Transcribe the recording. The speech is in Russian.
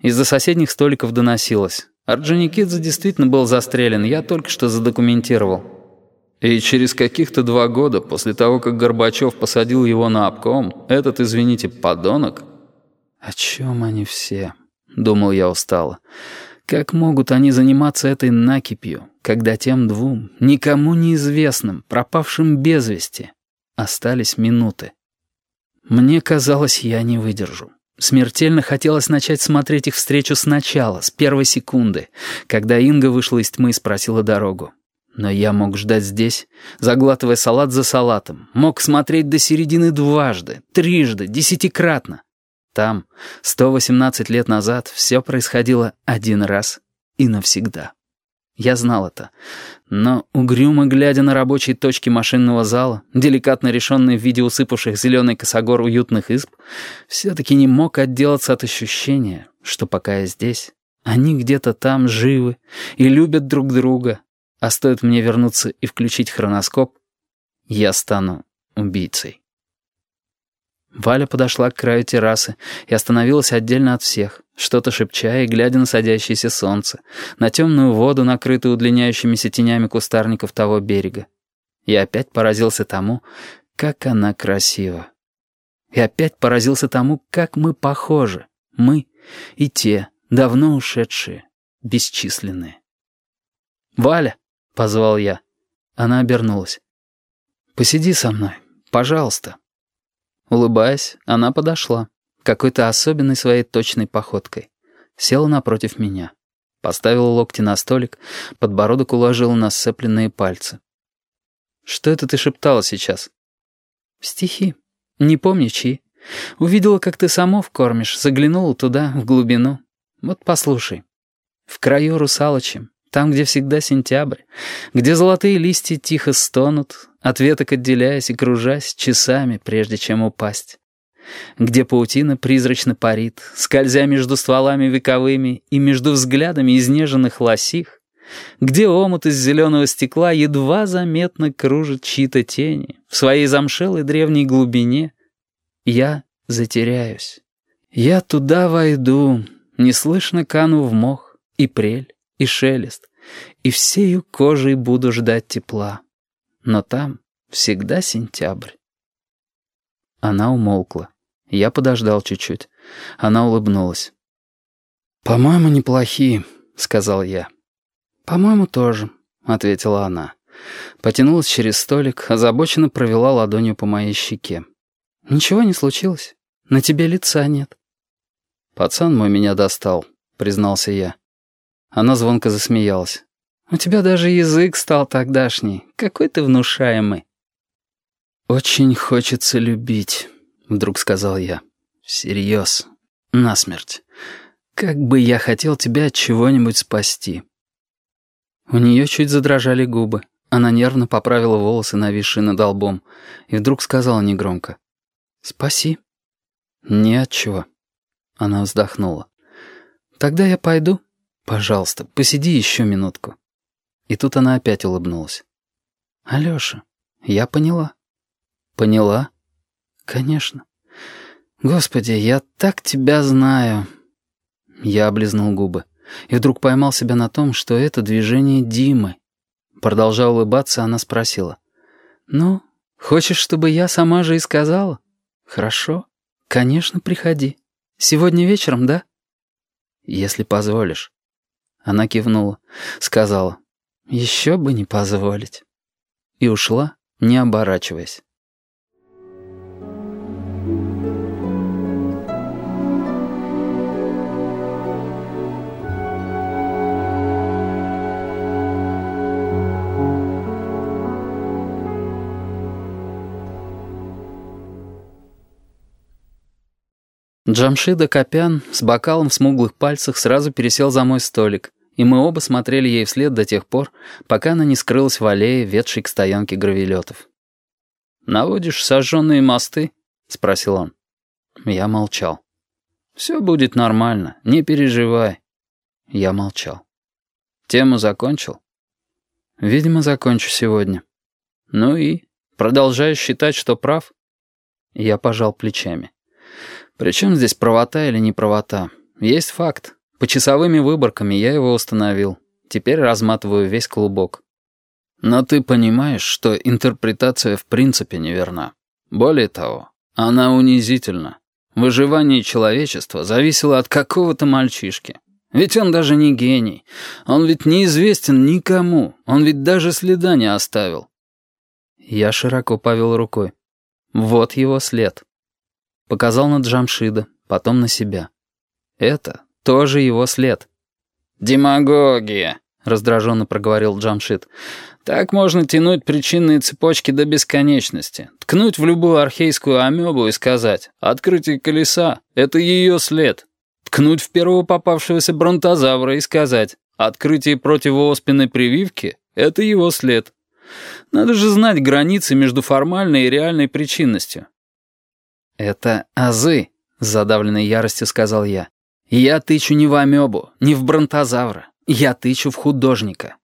Из-за соседних столиков доносилось. Орджоникидзе действительно был застрелен, я только что задокументировал. И через каких-то два года, после того, как Горбачев посадил его на обком, этот, извините, подонок... «О чем они все?» — думал я устало. «Как могут они заниматься этой накипью, когда тем двум, никому неизвестным, пропавшим без вести, остались минуты?» Мне казалось, я не выдержу. Смертельно хотелось начать смотреть их встречу сначала, с первой секунды, когда Инга вышла из тьмы и спросила дорогу. Но я мог ждать здесь, заглатывая салат за салатом, мог смотреть до середины дважды, трижды, десятикратно. Там, 118 лет назад, все происходило один раз и навсегда. Я знал это. Но, угрюмо глядя на рабочие точки машинного зала, деликатно решенные в виде усыпавших зеленый косогор уютных изб, все-таки не мог отделаться от ощущения, что пока я здесь, они где-то там живы и любят друг друга, а стоит мне вернуться и включить хроноскоп, я стану убийцей. Валя подошла к краю террасы и остановилась отдельно от всех, что-то шепча и глядя на садящееся солнце, на темную воду, накрытую удлиняющимися тенями кустарников того берега. И опять поразился тому, как она красива. И опять поразился тому, как мы похожи, мы и те, давно ушедшие, бесчисленные. «Валя!» — позвал я. Она обернулась. «Посиди со мной, пожалуйста». Улыбаясь, она подошла, какой-то особенной своей точной походкой. Села напротив меня. Поставила локти на столик, подбородок уложила на сцепленные пальцы. «Что это ты шептала сейчас?» «Стихи. Не помню, чьи. Увидела, как ты самов кормишь, заглянула туда, в глубину. Вот послушай. В краю русалочем, там, где всегда сентябрь, где золотые листья тихо стонут, от веток отделяясь и кружась часами, прежде чем упасть. Где паутина призрачно парит, скользя между стволами вековыми и между взглядами изнеженных лосих, где омут из зеленого стекла едва заметно кружит чьи-то тени в своей замшелой древней глубине, я затеряюсь. Я туда войду, неслышно кану в мох и прель и шелест, и всею кожей буду ждать тепла. Но там всегда сентябрь. Она умолкла. Я подождал чуть-чуть. Она улыбнулась. «По-моему, неплохие», — сказал я. «По-моему, тоже», — ответила она. Потянулась через столик, озабоченно провела ладонью по моей щеке. «Ничего не случилось. На тебе лица нет». «Пацан мой меня достал», — признался я. Она звонко засмеялась. «У тебя даже язык стал тогдашний. Какой ты внушаемый». «Очень хочется любить», — вдруг сказал я. «Всерьез. Насмерть. Как бы я хотел тебя от чего-нибудь спасти». У нее чуть задрожали губы. Она нервно поправила волосы, нависшие над лбом, и вдруг сказала негромко. «Спаси». «Не от чего». Она вздохнула. «Тогда я пойду». «Пожалуйста, посиди еще минутку». И тут она опять улыбнулась. «Алеша, я поняла». «Поняла?» «Конечно. Господи, я так тебя знаю». Я облизнул губы и вдруг поймал себя на том, что это движение Димы. Продолжая улыбаться, она спросила. «Ну, хочешь, чтобы я сама же и сказала?» «Хорошо. Конечно, приходи. Сегодня вечером, да?» «Если позволишь». Она кивнула, сказала, «Еще бы не позволить». И ушла, не оборачиваясь. Джамшида Копян с бокалом в смуглых пальцах сразу пересел за мой столик, и мы оба смотрели ей вслед до тех пор, пока она не скрылась в аллее, ведшей к стоянке гравелетов. «Наводишь сожженные мосты?» — спросил он. Я молчал. «Все будет нормально, не переживай». Я молчал. «Тему закончил?» «Видимо, закончу сегодня». «Ну и? Продолжаешь считать, что прав?» Я пожал плечами. Причем здесь правота или неправота? Есть факт. По часовыми выборками я его установил. Теперь разматываю весь клубок. Но ты понимаешь, что интерпретация в принципе неверна. Более того, она унизительна. Выживание человечества зависело от какого-то мальчишки. Ведь он даже не гений. Он ведь неизвестен никому. Он ведь даже следа не оставил. Я широко повел рукой. Вот его след. Показал на Джамшида, потом на себя. Это тоже его след. «Демагогия», — раздраженно проговорил Джамшид. «Так можно тянуть причинные цепочки до бесконечности, ткнуть в любую архейскую амебу и сказать «Открытие колеса — это ее след», ткнуть в первого попавшегося бронтозавра и сказать «Открытие противооспенной прививки — это его след». Надо же знать границы между формальной и реальной причинностью. «Это азы», — с задавленной яростью сказал я. «Я тычу не в амебу, не в бронтозавра. Я тычу в художника.